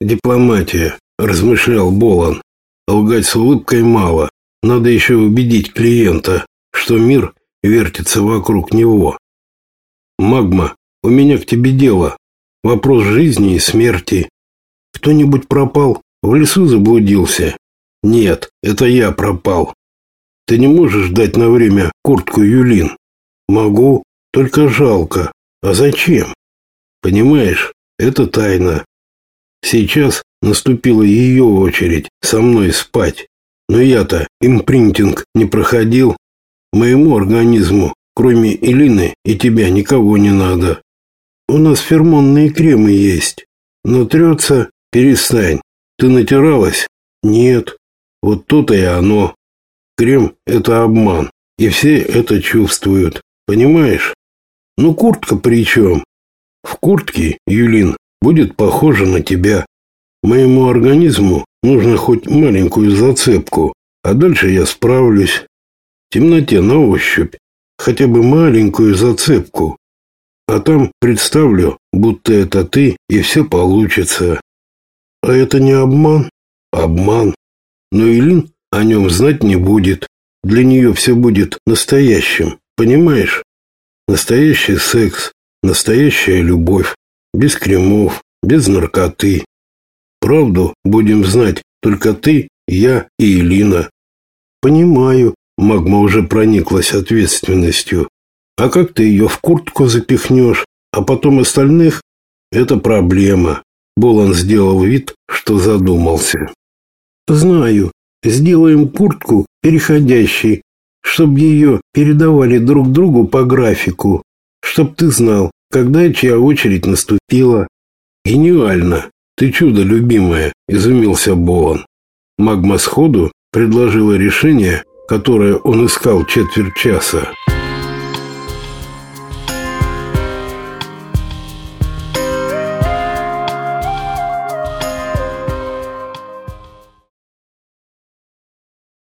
дипломатия, размышлял Болан. Лгать с улыбкой мало. Надо еще убедить клиента, что мир вертится вокруг него. Магма, у меня к тебе дело. Вопрос жизни и смерти. Кто-нибудь пропал? В лесу заблудился? Нет, это я пропал. Ты не можешь дать на время куртку Юлин? Могу, только жалко. А зачем? Понимаешь, это тайна. Сейчас наступила ее очередь со мной спать. Но я-то импринтинг не проходил. Моему организму, кроме Илины и тебя, никого не надо. У нас фермонные кремы есть. Но трется, перестань. Ты натиралась? Нет. Вот то-то и оно. Крем – это обман. И все это чувствуют. Понимаешь? Ну, куртка при чем? В куртке, Юлин, будет похожа на тебя. Моему организму нужно хоть маленькую зацепку, а дальше я справлюсь. В темноте на ощупь, хотя бы маленькую зацепку. А там представлю, будто это ты, и все получится. А это не обман? Обман. Но Илин о нем знать не будет. Для нее все будет настоящим, понимаешь? Настоящий секс, настоящая любовь, без кремов, без наркоты. Правду будем знать только ты, я и Элина. Понимаю, Магма уже прониклась ответственностью. А как ты ее в куртку запихнешь, а потом остальных? Это проблема. Болан сделал вид, что задумался. Знаю, сделаем куртку переходящей, чтобы ее передавали друг другу по графику, чтоб ты знал, когда чья очередь наступила. Гениально. Ты чудо, любимая, изумился Болан. Магма сходу предложила решение, которое он искал четверть часа.